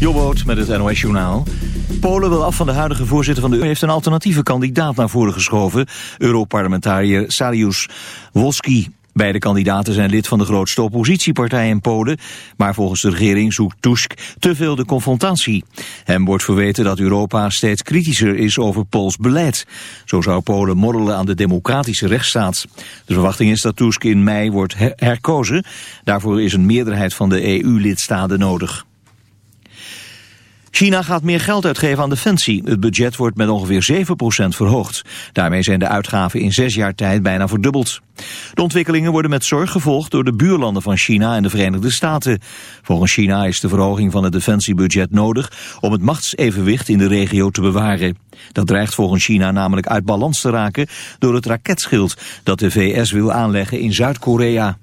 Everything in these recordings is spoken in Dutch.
Jobboot met het NOS Journaal. Polen wil af van de huidige voorzitter van de EU... heeft een alternatieve kandidaat naar voren geschoven. Europarlementariër Sariusz Wolski. Beide kandidaten zijn lid van de grootste oppositiepartij in Polen... maar volgens de regering zoekt Tusk te veel de confrontatie. Hem wordt verweten dat Europa steeds kritischer is over Pools beleid. Zo zou Polen morrelen aan de democratische rechtsstaat. De verwachting is dat Tusk in mei wordt herkozen. Daarvoor is een meerderheid van de EU-lidstaten nodig. China gaat meer geld uitgeven aan defensie. Het budget wordt met ongeveer 7% verhoogd. Daarmee zijn de uitgaven in zes jaar tijd bijna verdubbeld. De ontwikkelingen worden met zorg gevolgd door de buurlanden van China en de Verenigde Staten. Volgens China is de verhoging van het defensiebudget nodig om het machtsevenwicht in de regio te bewaren. Dat dreigt volgens China namelijk uit balans te raken door het raketschild dat de VS wil aanleggen in Zuid-Korea.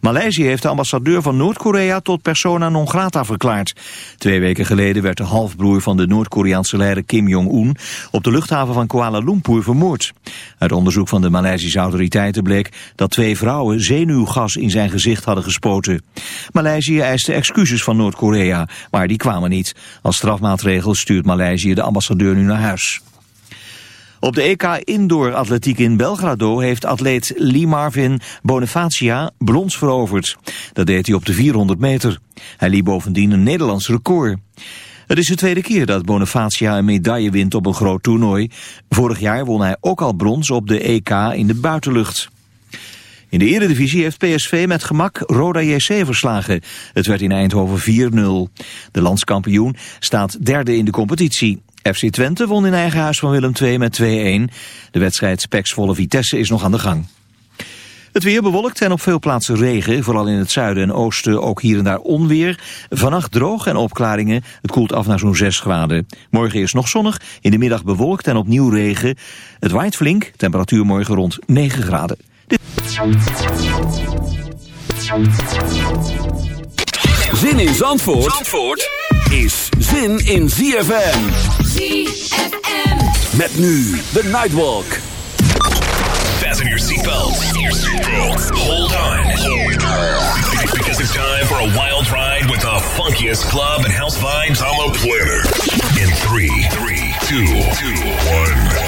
Maleisië heeft de ambassadeur van Noord-Korea tot persona non grata verklaard. Twee weken geleden werd de halfbroer van de Noord-Koreaanse leider Kim Jong-un op de luchthaven van Kuala Lumpur vermoord. Uit onderzoek van de Maleisische autoriteiten bleek dat twee vrouwen zenuwgas in zijn gezicht hadden gespoten. Maleisië eiste excuses van Noord-Korea, maar die kwamen niet. Als strafmaatregel stuurt Maleisië de ambassadeur nu naar huis. Op de EK Indoor Atletiek in Belgrado heeft atleet Lee Marvin Bonifacia brons veroverd. Dat deed hij op de 400 meter. Hij liep bovendien een Nederlands record. Het is de tweede keer dat Bonifacia een medaille wint op een groot toernooi. Vorig jaar won hij ook al brons op de EK in de buitenlucht. In de eredivisie heeft PSV met gemak Roda JC verslagen. Het werd in Eindhoven 4-0. De landskampioen staat derde in de competitie. FC Twente won in eigen huis van Willem II met 2-1. De wedstrijd Spex volle Vitesse is nog aan de gang. Het weer bewolkt en op veel plaatsen regen, vooral in het zuiden en oosten ook hier en daar onweer. Vannacht droog en opklaringen, het koelt af naar zo'n 6 graden. Morgen is nog zonnig, in de middag bewolkt en opnieuw regen. Het waait flink, temperatuur morgen rond 9 graden. Zin in Zandvoort, Zandvoort? is zin in ZFM. ZFM. Met nu de Nightwalk. Fasten your seatbelts. Hold on. Because it's time for a wild ride with the funkiest club and house vibes on the planet. In three, three, two, two, one, one.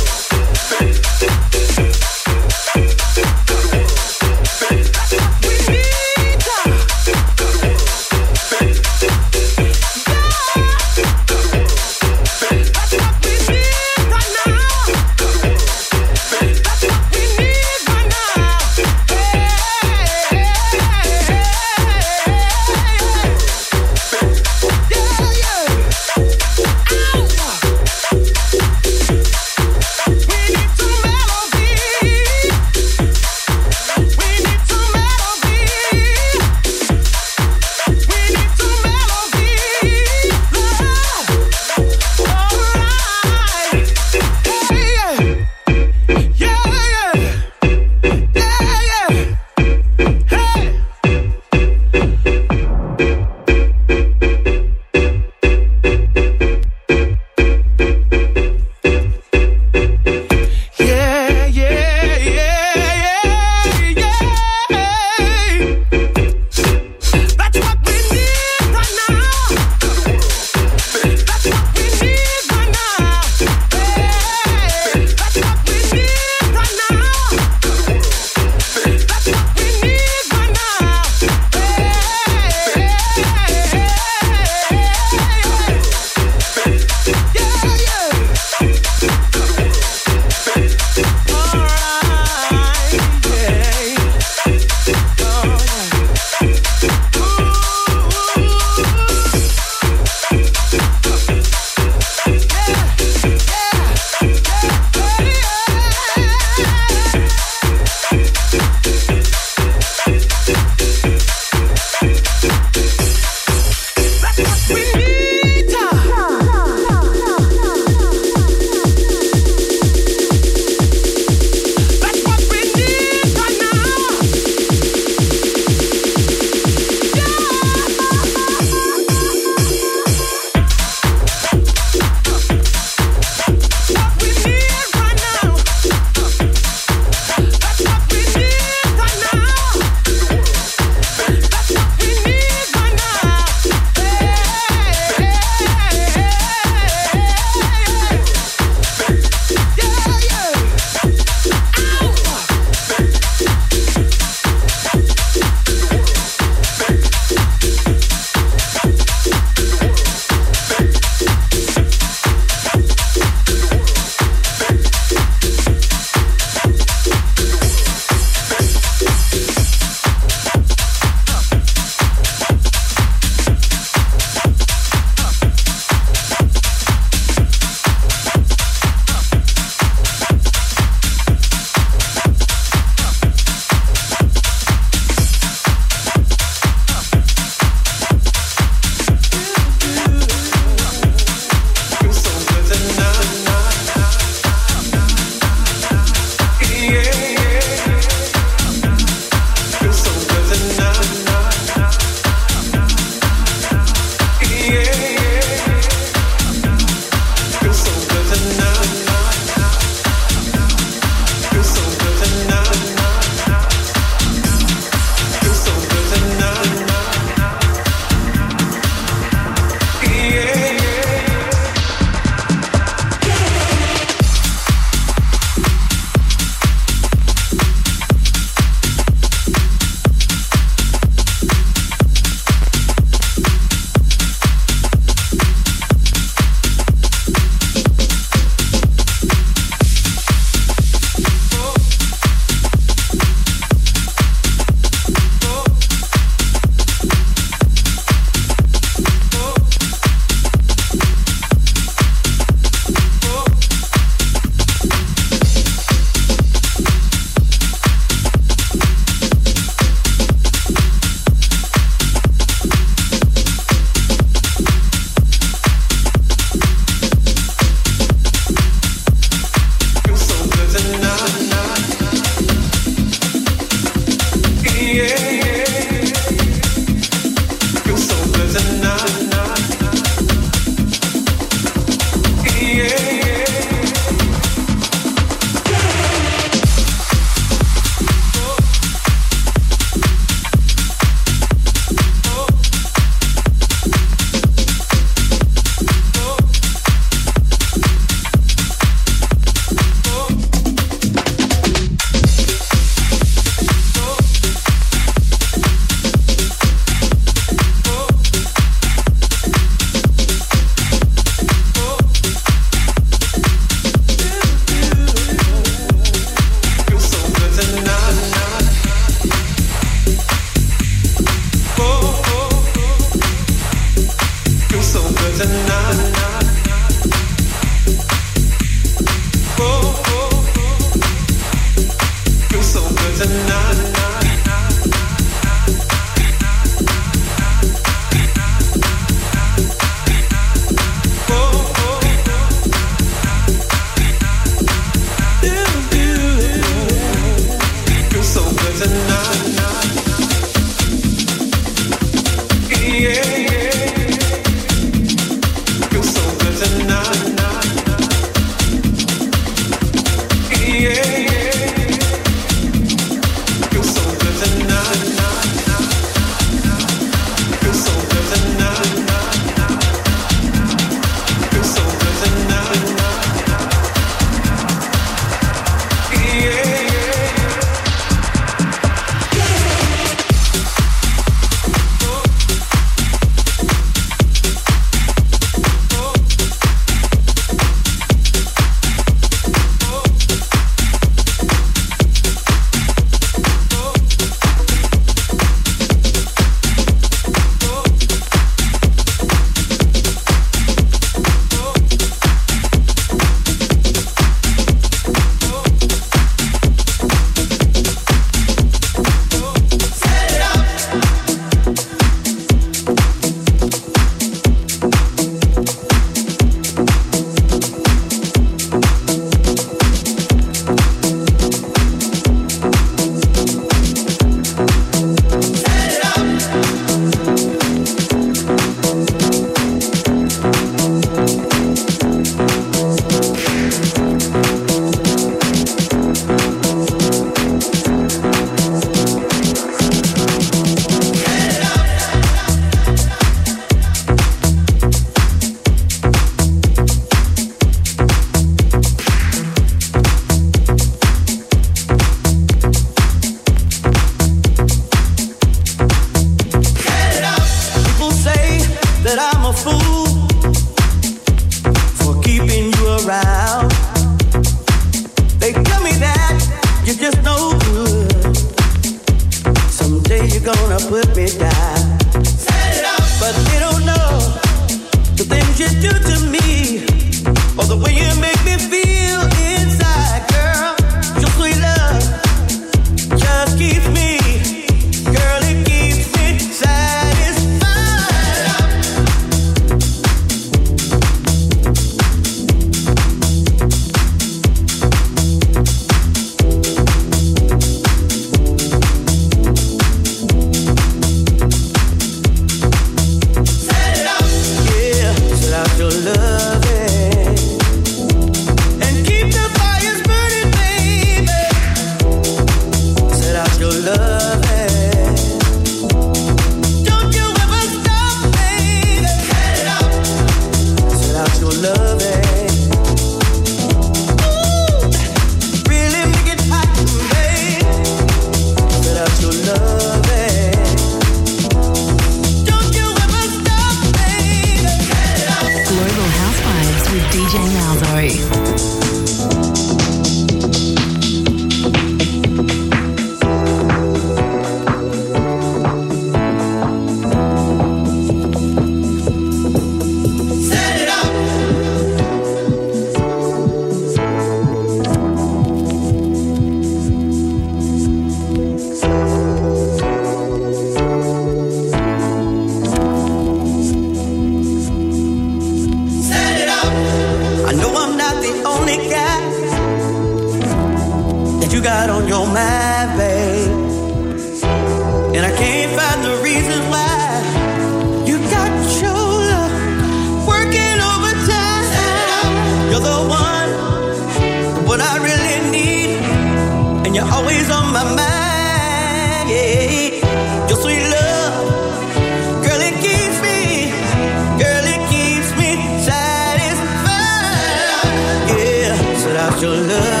your love.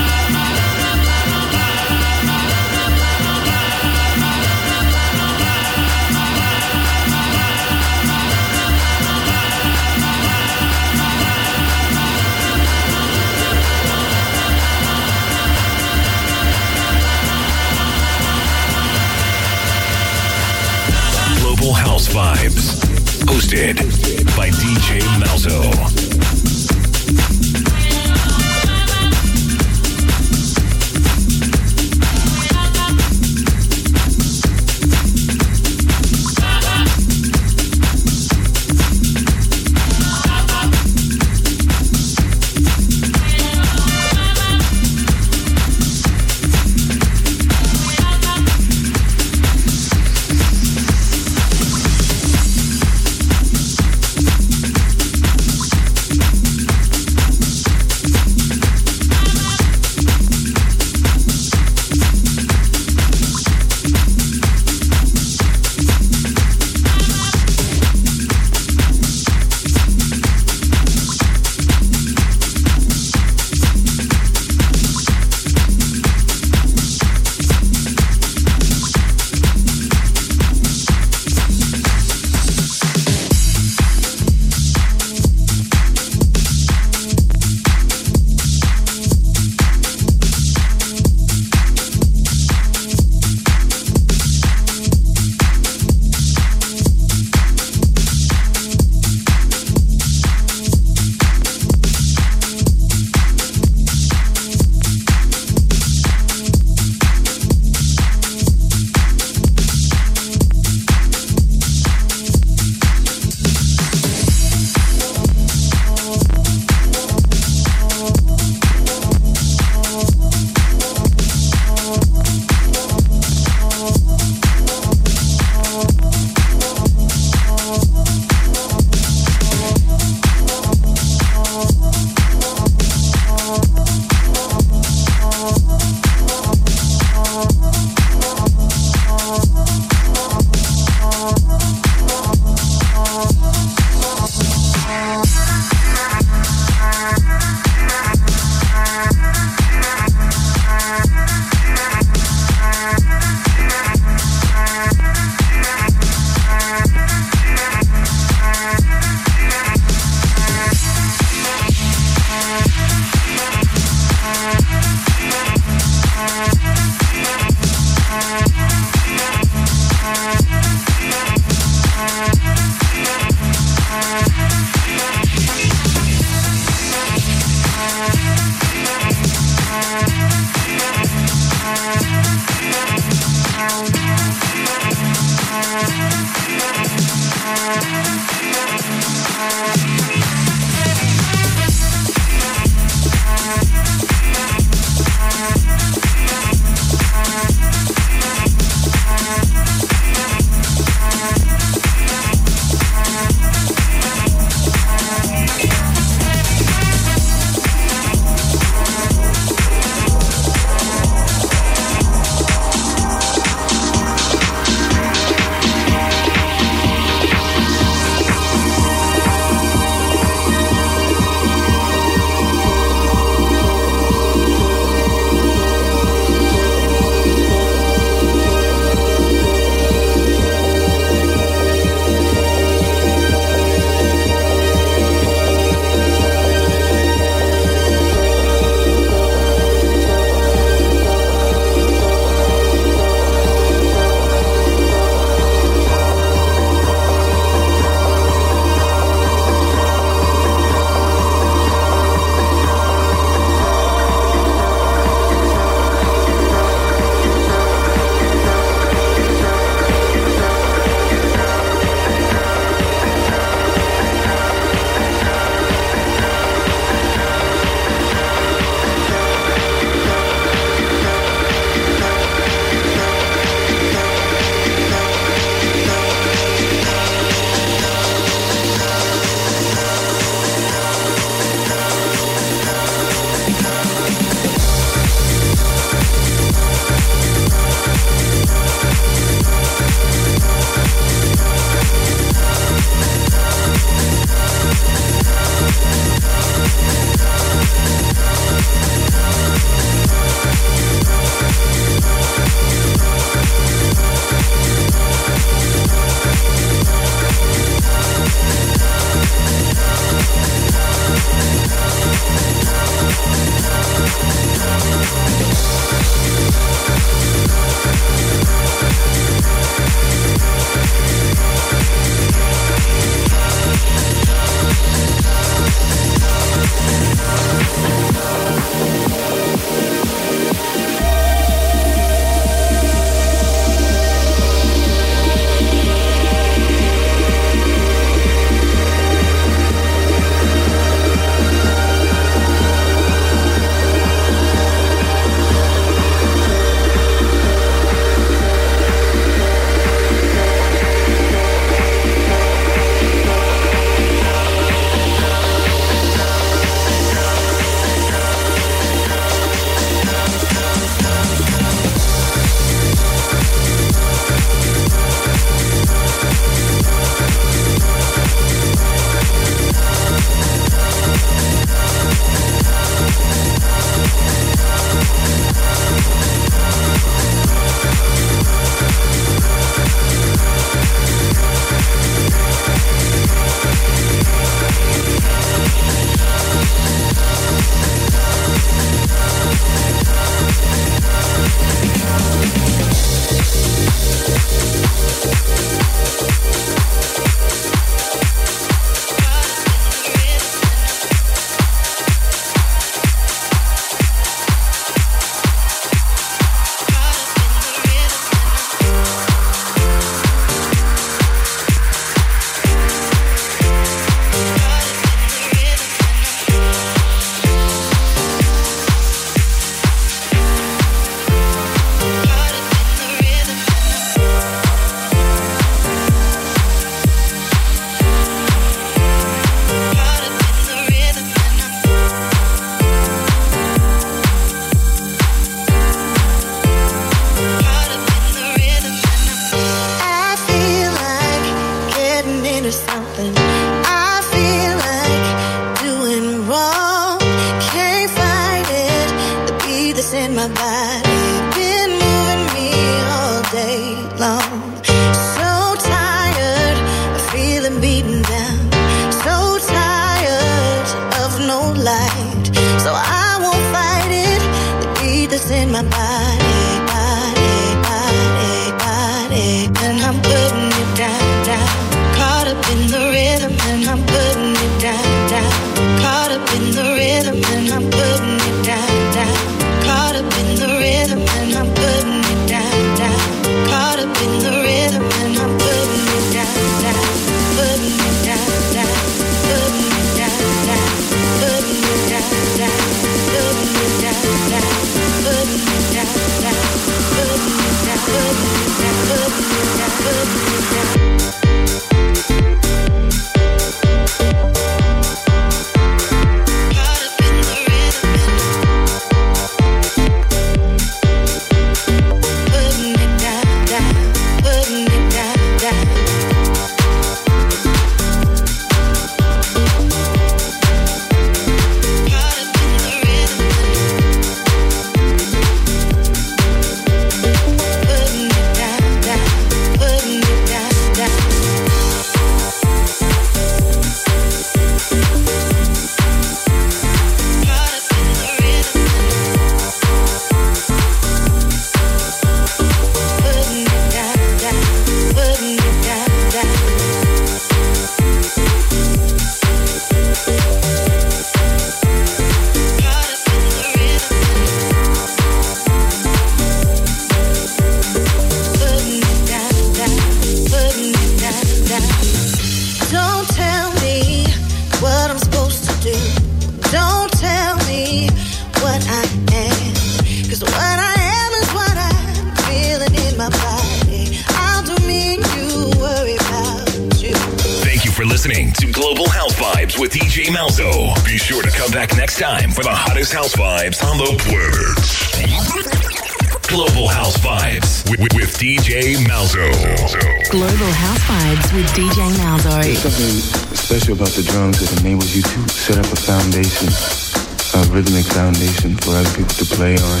on.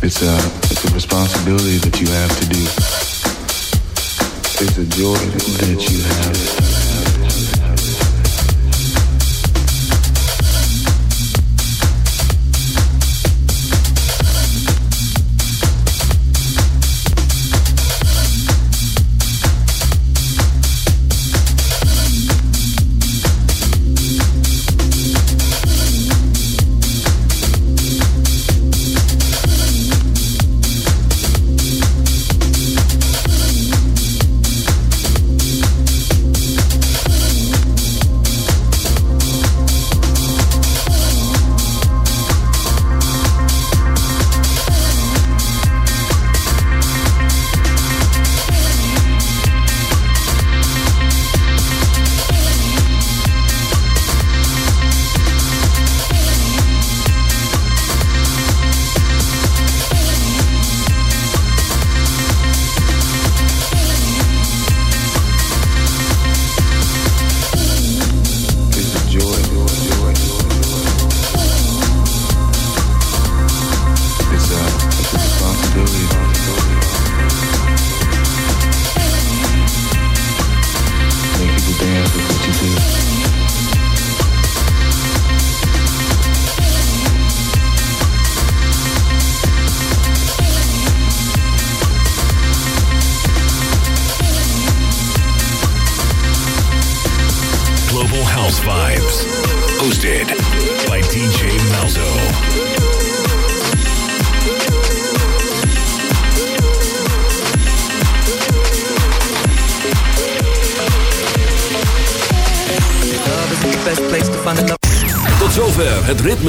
It's a, it's a responsibility that you have to do. It's a joy.